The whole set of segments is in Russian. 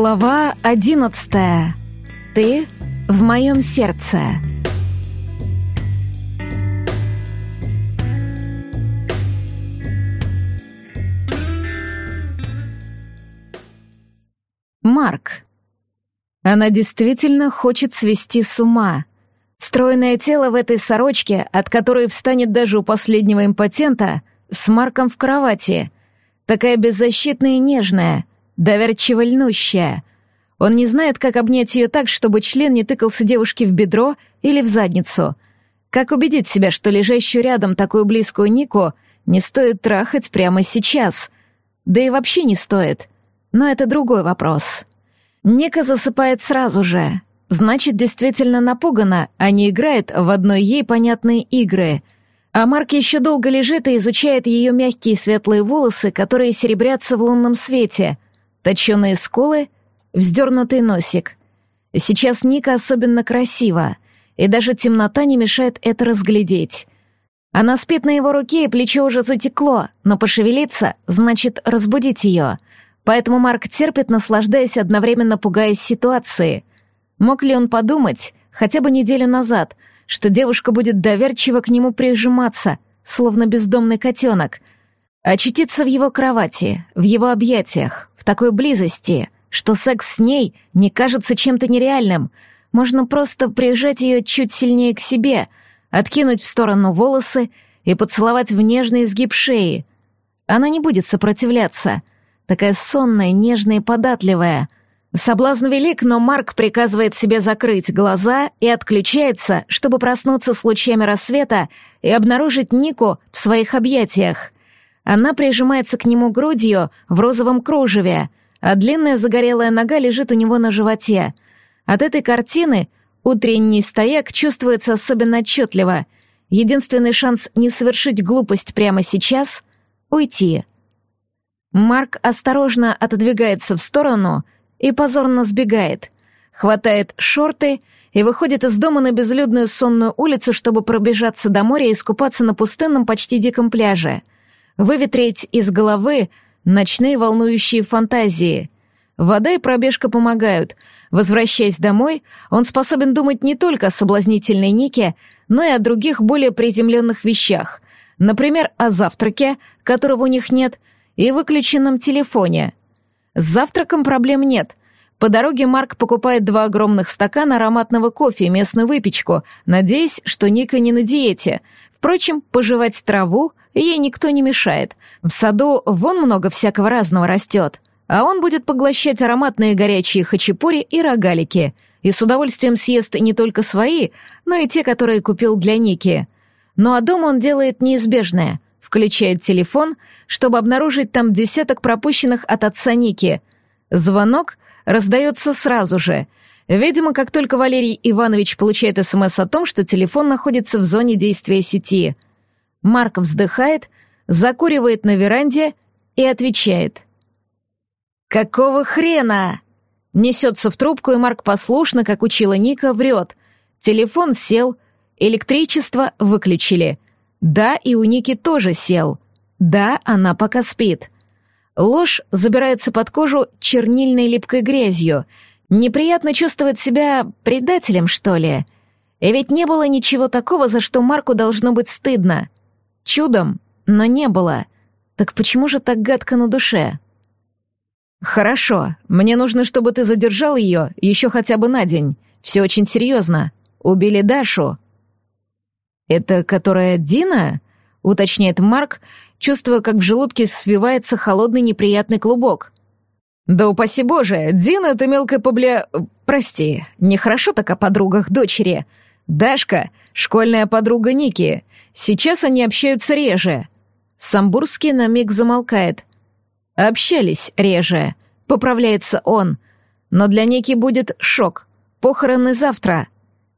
Глава одиннадцатая. Ты в моем сердце. Марк. Она действительно хочет свести с ума. Стройное тело в этой сорочке, от которой встанет даже у последнего импотента, с Марком в кровати. Такая беззащитная и нежная, доверчиво льнущая. Он не знает, как обнять ее так, чтобы член не тыкался девушке в бедро или в задницу. Как убедить себя, что лежащую рядом такую близкую Нику не стоит трахать прямо сейчас? Да и вообще не стоит. Но это другой вопрос. Ника засыпает сразу же. Значит, действительно напугана, а не играет в одной ей понятные игры. А Марк еще долго лежит и изучает ее мягкие светлые волосы, которые серебрятся в лунном свете — точеные скулы, вздернутый носик. Сейчас Ника особенно красива, и даже темнота не мешает это разглядеть. Она спит на его руке, и плечо уже затекло, но пошевелиться значит разбудить ее. Поэтому Марк терпит, наслаждаясь, одновременно пугаясь ситуации. Мог ли он подумать, хотя бы неделю назад, что девушка будет доверчиво к нему прижиматься, словно бездомный котенок — Очутиться в его кровати, в его объятиях, в такой близости, что секс с ней не кажется чем-то нереальным. Можно просто прижать ее чуть сильнее к себе, откинуть в сторону волосы и поцеловать в нежный изгиб шеи. Она не будет сопротивляться. Такая сонная, нежная и податливая. Соблазн велик, но Марк приказывает себе закрыть глаза и отключается, чтобы проснуться с лучами рассвета и обнаружить Нику в своих объятиях — она прижимается к нему грудью в розовом кружеве, а длинная загорелая нога лежит у него на животе. От этой картины утренний стояк чувствуется особенно отчетливо. Единственный шанс не совершить глупость прямо сейчас — уйти. Марк осторожно отодвигается в сторону и позорно сбегает, хватает шорты и выходит из дома на безлюдную сонную улицу, чтобы пробежаться до моря и искупаться на пустынном почти диком пляже — выветрить из головы ночные волнующие фантазии. Вода и пробежка помогают. Возвращаясь домой, он способен думать не только о соблазнительной Нике, но и о других более приземленных вещах. Например, о завтраке, которого у них нет, и выключенном телефоне. С завтраком проблем нет. По дороге Марк покупает два огромных стакана ароматного кофе и местную выпечку, надеясь, что Ника не на диете. Впрочем, пожевать траву ей никто не мешает. В саду вон много всякого разного растет. А он будет поглощать ароматные горячие хачапури и рогалики. И с удовольствием съест не только свои, но и те, которые купил для Ники. Ну а дома он делает неизбежное. Включает телефон, чтобы обнаружить там десяток пропущенных от отца Ники. Звонок раздается сразу же. Видимо, как только Валерий Иванович получает СМС о том, что телефон находится в зоне действия сети — Марк вздыхает, закуривает на веранде и отвечает. «Какого хрена?» Несется в трубку, и Марк послушно, как учила Ника, врет. Телефон сел, электричество выключили. Да, и у Ники тоже сел. Да, она пока спит. Ложь забирается под кожу чернильной липкой грязью. Неприятно чувствовать себя предателем, что ли. И ведь не было ничего такого, за что Марку должно быть стыдно. Чудом, но не было. Так почему же так гадко на душе? Хорошо, мне нужно, чтобы ты задержал ее еще хотя бы на день. Все очень серьезно. Убили Дашу. Это которая Дина? Уточняет Марк, чувствуя, как в желудке свивается холодный неприятный клубок. Да упаси боже, Дина — это мелкая побля... Прости, нехорошо так о подругах дочери. Дашка — школьная подруга Ники. Сейчас они общаются реже. Самбурский на миг замолкает. Общались реже. Поправляется он. Но для Ники будет шок. Похороны завтра.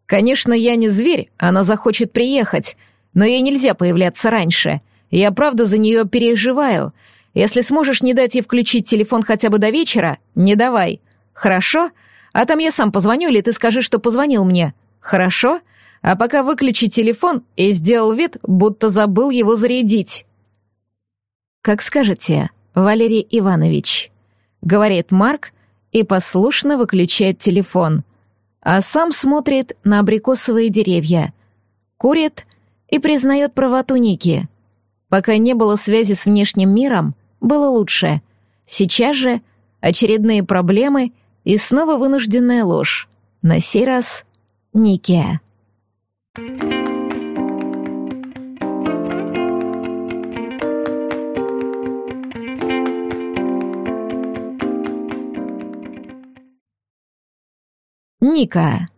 Конечно, я не зверь, она захочет приехать, но ей нельзя появляться раньше. Я правда за нее переживаю. Если сможешь не дать ей включить телефон хотя бы до вечера, не давай. Хорошо? А там я сам позвоню, или ты скажи, что позвонил мне. Хорошо? а пока выключи телефон и сделал вид, будто забыл его зарядить. «Как скажете, Валерий Иванович», — говорит Марк и послушно выключает телефон. А сам смотрит на абрикосовые деревья. Курит и признает правоту Ники. Пока не было связи с внешним миром, было лучше. Сейчас же очередные проблемы и снова вынужденная ложь. На сей раз Нике. Ника.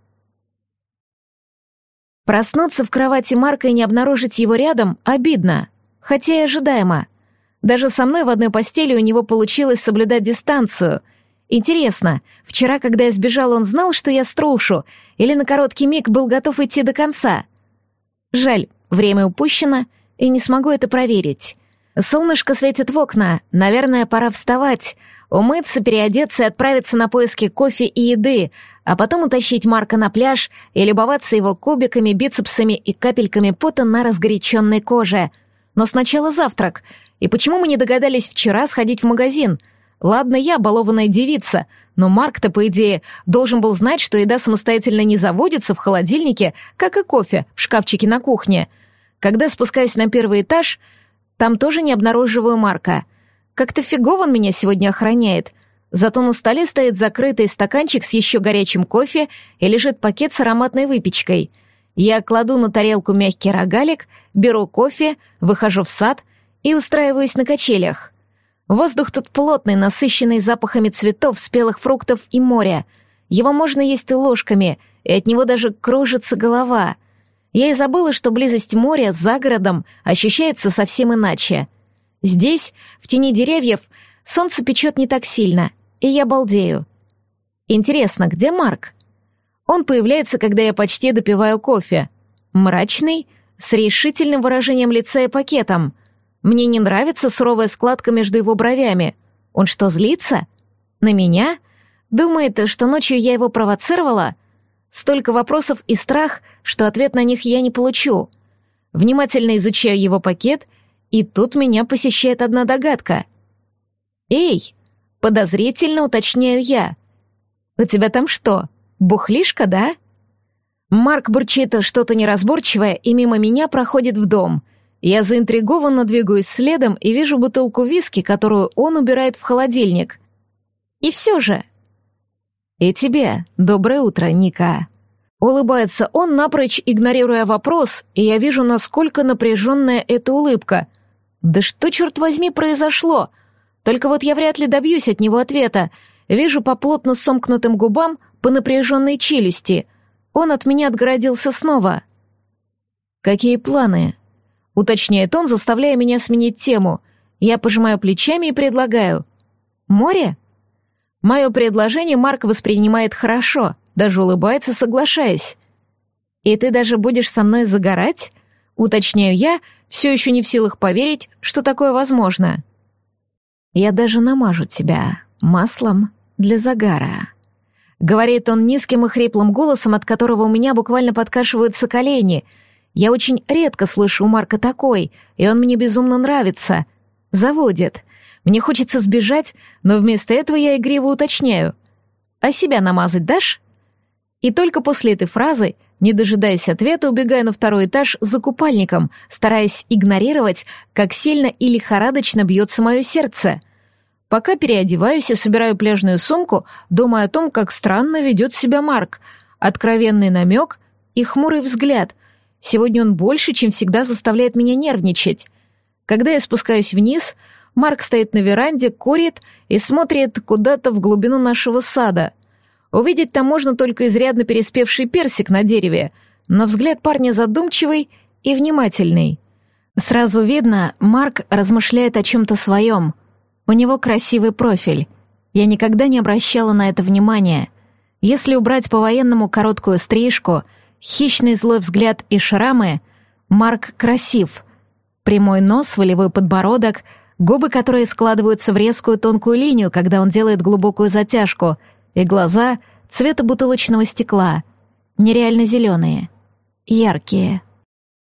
Проснуться в кровати Марка и не обнаружить его рядом обидно, хотя и ожидаемо. Даже со мной в одной постели у него получилось соблюдать дистанцию. Интересно, вчера, когда я сбежала, он знал, что я струшу, или на короткий миг был готов идти до конца? Жаль, время упущено, и не смогу это проверить. Солнышко светит в окна, наверное, пора вставать, умыться, переодеться и отправиться на поиски кофе и еды — а потом утащить Марка на пляж и любоваться его кубиками, бицепсами и капельками пота на разгоряченной коже. Но сначала завтрак. И почему мы не догадались вчера сходить в магазин? Ладно, я балованная девица, но Марк-то, по идее, должен был знать, что еда самостоятельно не заводится в холодильнике, как и кофе в шкафчике на кухне. Когда спускаюсь на первый этаж, там тоже не обнаруживаю Марка. Как-то фигово он меня сегодня охраняет — Зато на столе стоит закрытый стаканчик с еще горячим кофе и лежит пакет с ароматной выпечкой. Я кладу на тарелку мягкий рогалик, беру кофе, выхожу в сад и устраиваюсь на качелях. Воздух тут плотный, насыщенный запахами цветов, спелых фруктов и моря. Его можно есть и ложками, и от него даже кружится голова. Я и забыла, что близость моря за городом ощущается совсем иначе. Здесь, в тени деревьев, солнце печет не так сильно — и я балдею. Интересно, где Марк? Он появляется, когда я почти допиваю кофе. Мрачный, с решительным выражением лица и пакетом. Мне не нравится суровая складка между его бровями. Он что, злится? На меня? Думает, что ночью я его провоцировала? Столько вопросов и страх, что ответ на них я не получу. Внимательно изучаю его пакет, и тут меня посещает одна догадка. «Эй, Подозрительно уточняю я. «У тебя там что, бухлишка, да?» Марк бурчит что-то неразборчивое и мимо меня проходит в дом. Я заинтригованно двигаюсь следом и вижу бутылку виски, которую он убирает в холодильник. И все же... «И тебе доброе утро, Ника». Улыбается он, напрочь игнорируя вопрос, и я вижу, насколько напряженная эта улыбка. «Да что, черт возьми, произошло?» Только вот я вряд ли добьюсь от него ответа. Вижу по плотно сомкнутым губам, по напряженной челюсти. Он от меня отгородился снова. «Какие планы?» — уточняет он, заставляя меня сменить тему. Я пожимаю плечами и предлагаю. «Море?» Мое предложение Марк воспринимает хорошо, даже улыбается, соглашаясь. «И ты даже будешь со мной загорать?» — уточняю я, все еще не в силах поверить, что такое возможно. Я даже намажу тебя маслом для загара. Говорит он низким и хриплым голосом, от которого у меня буквально подкашиваются колени. Я очень редко слышу у Марка такой, и он мне безумно нравится. Заводит. Мне хочется сбежать, но вместо этого я игриво уточняю. «А себя намазать дашь?» И только после этой фразы, не дожидаясь ответа, убегаю на второй этаж за купальником, стараясь игнорировать, как сильно и лихорадочно бьется мое сердце. Пока переодеваюсь и собираю пляжную сумку, думая о том, как странно ведет себя Марк. Откровенный намек и хмурый взгляд. Сегодня он больше, чем всегда, заставляет меня нервничать. Когда я спускаюсь вниз, Марк стоит на веранде, курит и смотрит куда-то в глубину нашего сада — Увидеть там можно только изрядно переспевший персик на дереве, но взгляд парня задумчивый и внимательный. Сразу видно, Марк размышляет о чем-то своем. У него красивый профиль. Я никогда не обращала на это внимания. Если убрать по-военному короткую стрижку, хищный злой взгляд и шрамы, Марк красив. Прямой нос, волевой подбородок, губы, которые складываются в резкую тонкую линию, когда он делает глубокую затяжку — и глаза цвета бутылочного стекла, нереально зеленые, яркие.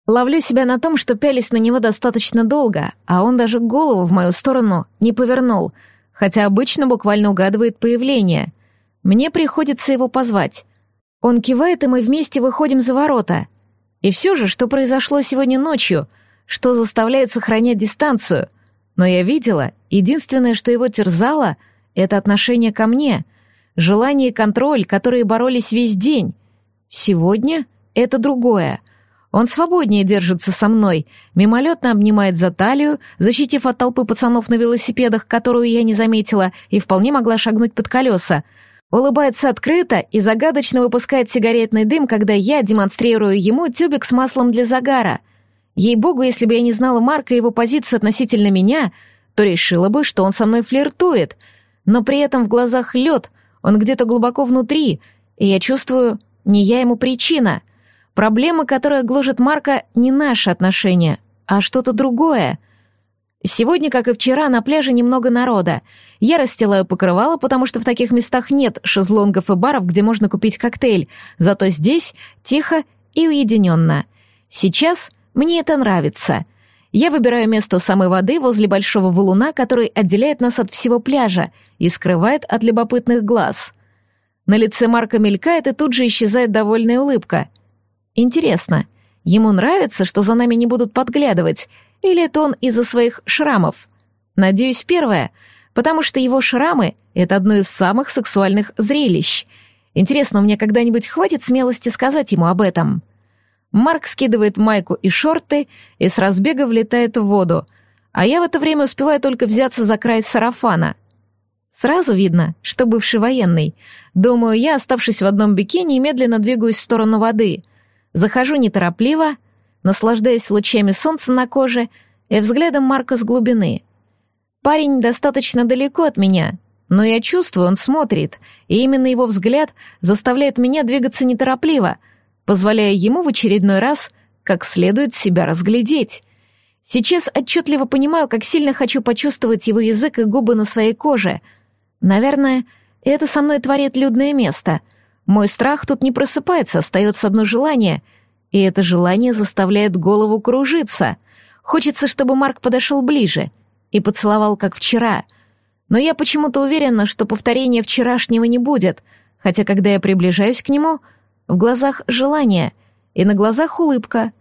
Ловлю себя на том, что пялись на него достаточно долго, а он даже голову в мою сторону не повернул. хотя обычно буквально угадывает появление. Мне приходится его позвать. Он кивает, и мы вместе выходим за ворота. И все же, что произошло сегодня ночью, что заставляет сохранять дистанцию. Но я видела, единственное, что его терзало, это отношение ко мне, желание и контроль, которые боролись весь день. Сегодня это другое — он свободнее держится со мной, мимолетно обнимает за талию, защитив от толпы пацанов на велосипедах, которую я не заметила и вполне могла шагнуть под колеса. Улыбается открыто и загадочно выпускает сигаретный дым, когда я демонстрирую ему тюбик с маслом для загара. Ей-богу, если бы я не знала Марка и его позицию относительно меня, то решила бы, что он со мной флиртует. Но при этом в глазах лед, он где-то глубоко внутри, и я чувствую, не я ему причина — Проблема, которая гложет Марка, не наши отношения, а что-то другое. Сегодня, как и вчера, на пляже немного народа. Я расстилаю покрывало, потому что в таких местах нет шезлонгов и баров, где можно купить коктейль, зато здесь тихо и уединенно. Сейчас мне это нравится. Я выбираю место самой воды возле большого валуна, который отделяет нас от всего пляжа и скрывает от любопытных глаз. На лице Марка мелькает и тут же исчезает довольная улыбка — Интересно, ему нравится, что за нами не будут подглядывать, или это он из-за своих шрамов? Надеюсь, первое, потому что его шрамы — это одно из самых сексуальных зрелищ. Интересно, у меня когда-нибудь хватит смелости сказать ему об этом? Марк скидывает майку и шорты и с разбега влетает в воду, а я в это время успеваю только взяться за край сарафана. Сразу видно, что бывший военный. Думаю, я, оставшись в одном бикини, медленно двигаюсь в сторону воды — Захожу неторопливо, наслаждаясь лучами солнца на коже и взглядом Марка с глубины. Парень достаточно далеко от меня, но я чувствую, он смотрит, и именно его взгляд заставляет меня двигаться неторопливо, позволяя ему в очередной раз как следует себя разглядеть. Сейчас отчетливо понимаю, как сильно хочу почувствовать его язык и губы на своей коже. Наверное, это со мной творит людное место — мой страх тут не просыпается, остается одно желание, и это желание заставляет голову кружиться. Хочется, чтобы Марк подошел ближе и поцеловал, как вчера. Но я почему-то уверена, что повторения вчерашнего не будет, хотя когда я приближаюсь к нему, в глазах желание и на глазах улыбка.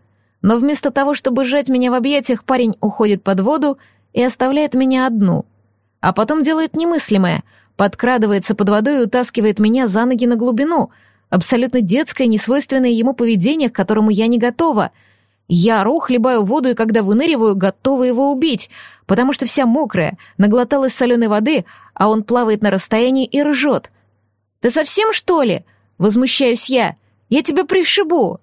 Но вместо того, чтобы сжать меня в объятиях, парень уходит под воду и оставляет меня одну. А потом делает немыслимое — подкрадывается под водой и утаскивает меня за ноги на глубину. Абсолютно детское, несвойственное ему поведение, к которому я не готова. Я ору, хлебаю воду и когда выныриваю, готова его убить, потому что вся мокрая, наглоталась соленой воды, а он плавает на расстоянии и ржет. «Ты совсем, что ли?» — возмущаюсь я. «Я тебя пришибу!»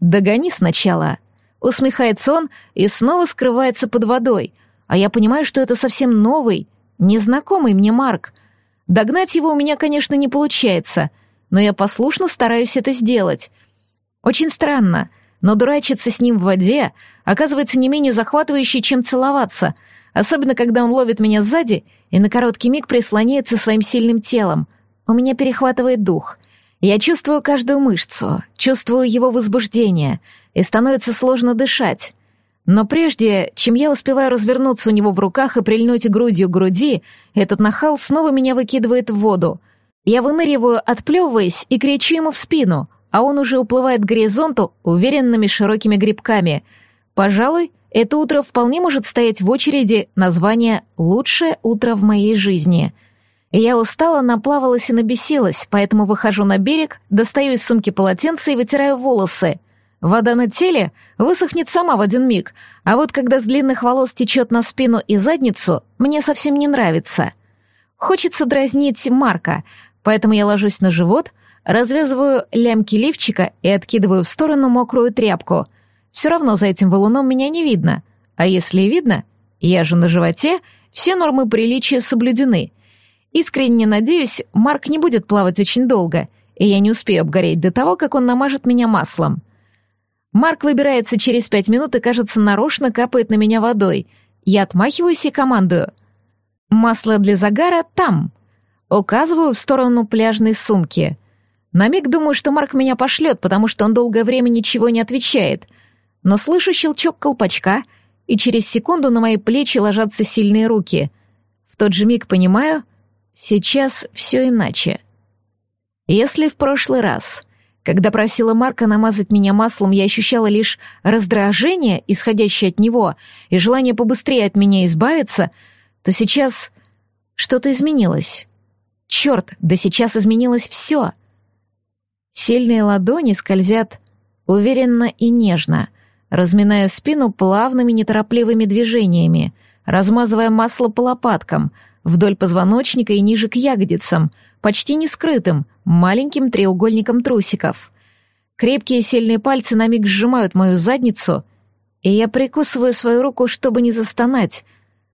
«Догони сначала!» — усмехается он и снова скрывается под водой, а я понимаю, что это совсем новый, незнакомый мне Марк. Догнать его у меня, конечно, не получается, но я послушно стараюсь это сделать. Очень странно, но дурачиться с ним в воде оказывается не менее захватывающе, чем целоваться, особенно когда он ловит меня сзади и на короткий миг прислоняется своим сильным телом. У меня перехватывает дух. Я чувствую каждую мышцу, чувствую его возбуждение, и становится сложно дышать. Но прежде, чем я успеваю развернуться у него в руках и прильнуть грудью к груди, этот нахал снова меня выкидывает в воду. Я выныриваю, отплевываясь, и кричу ему в спину, а он уже уплывает к горизонту уверенными широкими грибками. Пожалуй, это утро вполне может стоять в очереди название «Лучшее утро в моей жизни». Я устала, наплавалась и набесилась, поэтому выхожу на берег, достаю из сумки полотенце и вытираю волосы — Вода на теле высохнет сама в один миг, а вот когда с длинных волос течет на спину и задницу, мне совсем не нравится. Хочется дразнить Марка, поэтому я ложусь на живот, развязываю лямки лифчика и откидываю в сторону мокрую тряпку. Все равно за этим валуном меня не видно. А если и видно, я же на животе, все нормы приличия соблюдены. Искренне надеюсь, Марк не будет плавать очень долго, и я не успею обгореть до того, как он намажет меня маслом. Марк выбирается через пять минут и, кажется, нарочно капает на меня водой. Я отмахиваюсь и командую. «Масло для загара там!» Указываю в сторону пляжной сумки. На миг думаю, что Марк меня пошлет, потому что он долгое время ничего не отвечает. Но слышу щелчок колпачка, и через секунду на мои плечи ложатся сильные руки. В тот же миг понимаю, сейчас все иначе. Если в прошлый раз, когда просила Марка намазать меня маслом, я ощущала лишь раздражение, исходящее от него, и желание побыстрее от меня избавиться, то сейчас что-то изменилось. Черт, да сейчас изменилось все. Сильные ладони скользят уверенно и нежно, разминая спину плавными неторопливыми движениями, размазывая масло по лопаткам, вдоль позвоночника и ниже к ягодицам, почти не скрытым, маленьким треугольником трусиков. Крепкие сильные пальцы на миг сжимают мою задницу, и я прикусываю свою руку, чтобы не застонать,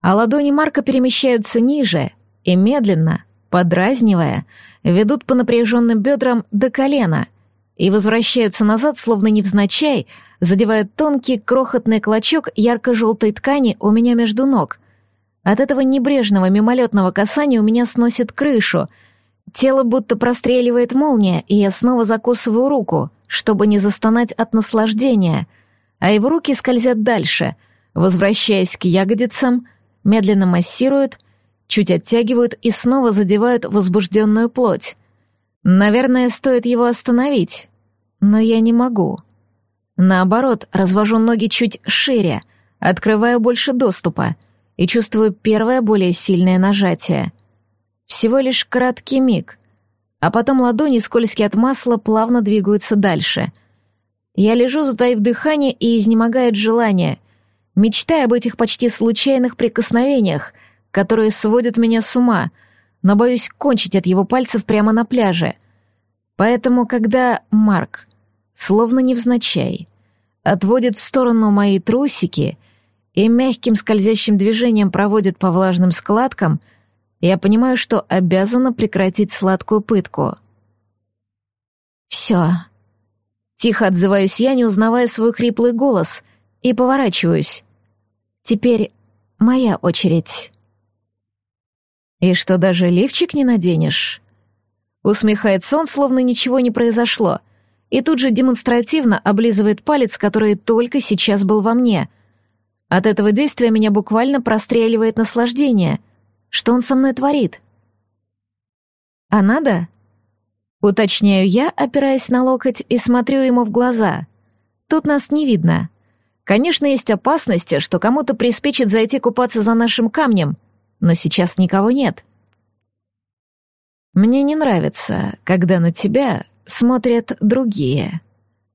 а ладони Марка перемещаются ниже и медленно, подразнивая, ведут по напряженным бедрам до колена и возвращаются назад, словно невзначай, задевая тонкий крохотный клочок ярко-желтой ткани у меня между ног. От этого небрежного мимолетного касания у меня сносит крышу. Тело будто простреливает молния, и я снова закусываю руку, чтобы не застонать от наслаждения, а его руки скользят дальше, возвращаясь к ягодицам, медленно массируют — чуть оттягивают и снова задевают возбужденную плоть. Наверное, стоит его остановить, но я не могу. Наоборот, развожу ноги чуть шире, открываю больше доступа и чувствую первое более сильное нажатие. Всего лишь краткий миг, а потом ладони, скользкие от масла, плавно двигаются дальше. Я лежу, затаив дыхание и изнемогает желание, мечтая об этих почти случайных прикосновениях — которые сводят меня с ума, но боюсь кончить от его пальцев прямо на пляже. Поэтому, когда Марк, словно невзначай, отводит в сторону мои трусики и мягким скользящим движением проводит по влажным складкам, я понимаю, что обязана прекратить сладкую пытку. «Все». Тихо отзываюсь я, не узнавая свой хриплый голос, и поворачиваюсь. «Теперь моя очередь». «И что, даже лифчик не наденешь?» Усмехается он, словно ничего не произошло, и тут же демонстративно облизывает палец, который только сейчас был во мне. От этого действия меня буквально простреливает наслаждение. Что он со мной творит? «А надо?» Уточняю я, опираясь на локоть, и смотрю ему в глаза. Тут нас не видно. Конечно, есть опасность, что кому-то приспичит зайти купаться за нашим камнем, но сейчас никого нет. Мне не нравится, когда на тебя смотрят другие.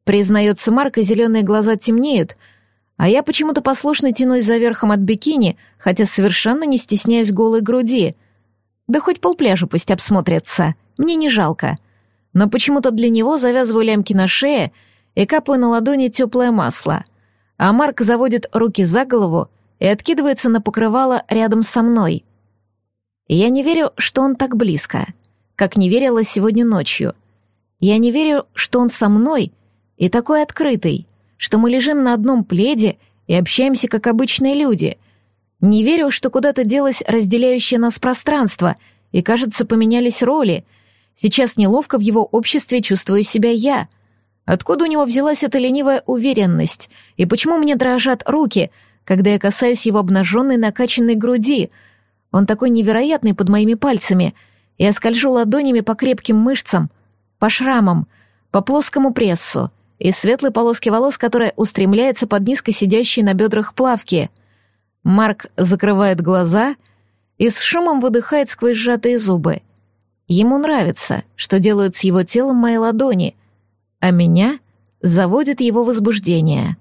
Признается Марк, и зеленые глаза темнеют, а я почему-то послушно тянусь за верхом от бикини, хотя совершенно не стесняюсь голой груди. Да хоть полпляжа пусть обсмотрятся, мне не жалко. Но почему-то для него завязываю лямки на шее и капаю на ладони теплое масло. А Марк заводит руки за голову и откидывается на покрывало рядом со мной. я не верю, что он так близко, как не верила сегодня ночью. Я не верю, что он со мной и такой открытый, что мы лежим на одном пледе и общаемся как обычные люди. Не верю, что куда-то делось разделяющее нас пространство, и, кажется, поменялись роли. Сейчас неловко в его обществе чувствую себя я. Откуда у него взялась эта ленивая уверенность? И почему мне дрожат руки — когда я касаюсь его обнаженной накачанной груди. Он такой невероятный под моими пальцами. Я скольжу ладонями по крепким мышцам, по шрамам, по плоскому прессу и светлой полоске волос, которая устремляется под низко сидящей на бедрах плавки. Марк закрывает глаза и с шумом выдыхает сквозь сжатые зубы. Ему нравится, что делают с его телом мои ладони, а меня заводит его возбуждение.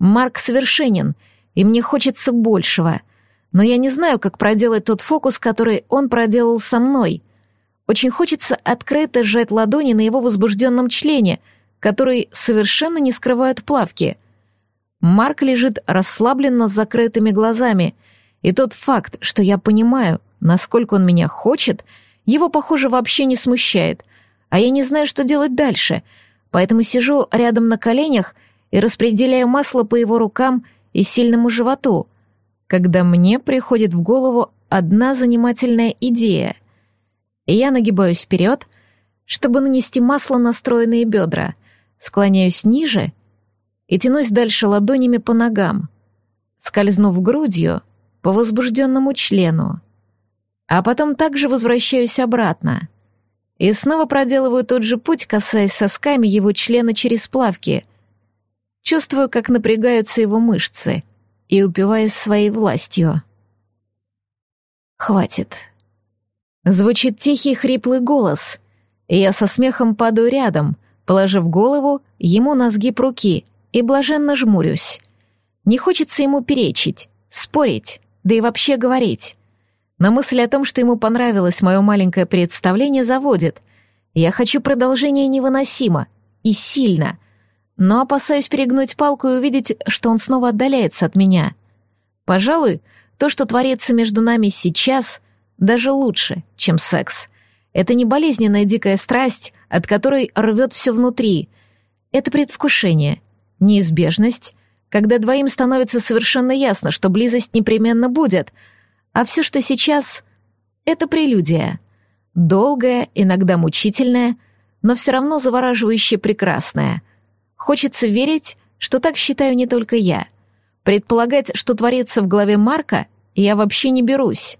Марк совершенен — и мне хочется большего. Но я не знаю, как проделать тот фокус, который он проделал со мной. Очень хочется открыто сжать ладони на его возбужденном члене, который совершенно не скрывают плавки. Марк лежит расслабленно с закрытыми глазами, и тот факт, что я понимаю, насколько он меня хочет, его, похоже, вообще не смущает, а я не знаю, что делать дальше, поэтому сижу рядом на коленях и распределяю масло по его рукам и сильному животу, когда мне приходит в голову одна занимательная идея. Я нагибаюсь вперед, чтобы нанести масло на стройные бедра, склоняюсь ниже и тянусь дальше ладонями по ногам, скользнув грудью по возбужденному члену. а потом также возвращаюсь обратно. И снова проделываю тот же путь, касаясь сосками его члена через плавки. Чувствую, как напрягаются его мышцы, и упиваюсь своей властью. «Хватит». Звучит тихий хриплый голос, и я со смехом падаю рядом, положив голову ему на сгиб руки и блаженно жмурюсь. Не хочется ему перечить, спорить, да и вообще говорить. Но мысль о том, что ему понравилось мое маленькое представление, заводит. Я хочу продолжения невыносимо и сильно, но опасаюсь перегнуть палку и увидеть, что он снова отдаляется от меня. Пожалуй, то, что творится между нами сейчас, даже лучше, чем секс. Это не болезненная дикая страсть, от которой рвет все внутри. Это предвкушение, неизбежность, когда двоим становится совершенно ясно, что близость непременно будет, а все, что сейчас, это прелюдия. Долгая, иногда мучительная, но все равно завораживающе прекрасная. Хочется верить, что так считаю не только я. Предполагать, что творится в голове Марка, я вообще не берусь.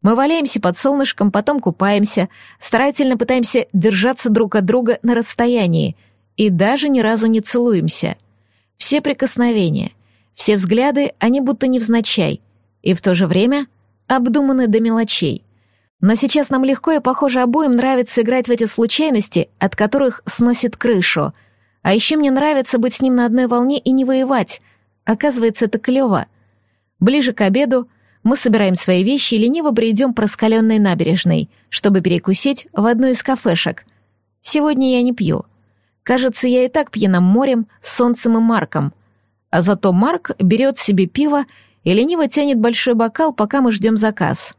Мы валяемся под солнышком, потом купаемся, старательно пытаемся держаться друг от друга на расстоянии и даже ни разу не целуемся. Все прикосновения, все взгляды, они будто невзначай, и в то же время обдуманы до мелочей. Но сейчас нам легко и, похоже, обоим нравится играть в эти случайности, от которых сносит крышу. А еще мне нравится быть с ним на одной волне и не воевать. Оказывается, это клево. Ближе к обеду мы собираем свои вещи и лениво бредем по раскаленной набережной, чтобы перекусить в одну из кафешек. Сегодня я не пью. Кажется, я и так пьяна морем, солнцем и Марком. А зато Марк берет себе пиво и лениво тянет большой бокал, пока мы ждем заказ.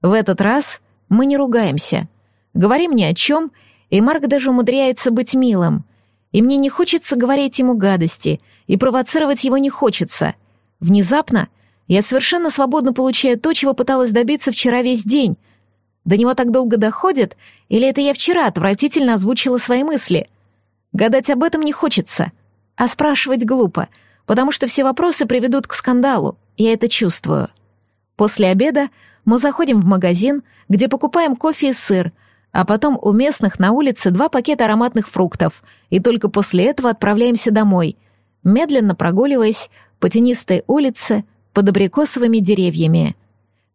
В этот раз мы не ругаемся. Говорим ни о чем, и Марк даже умудряется быть милым. И мне не хочется говорить ему гадости, и провоцировать его не хочется. Внезапно — я совершенно свободно получаю то, чего пыталась добиться вчера весь день. До него так долго доходит, или это я вчера отвратительно озвучила свои мысли? Гадать об этом не хочется, а спрашивать глупо, потому что все вопросы приведут к скандалу, я это чувствую. После обеда мы заходим в магазин, где покупаем кофе и сыр, а потом у местных на улице два пакета ароматных фруктов, и только после этого отправляемся домой, медленно прогуливаясь по тенистой улице, под абрикосовыми деревьями.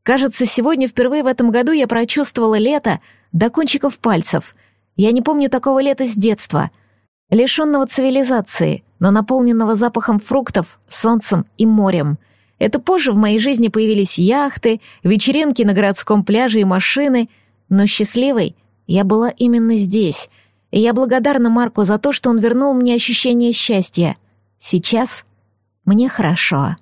Кажется, сегодня впервые в этом году я прочувствовала лето до кончиков пальцев. Я не помню такого лета с детства. Лишенного цивилизации, но наполненного запахом фруктов, солнцем и морем. Это позже в моей жизни появились яхты, вечеринки на городском пляже и машины, но счастливой я была именно здесь, и я благодарна Марку за то, что он вернул мне ощущение счастья. Сейчас мне хорошо.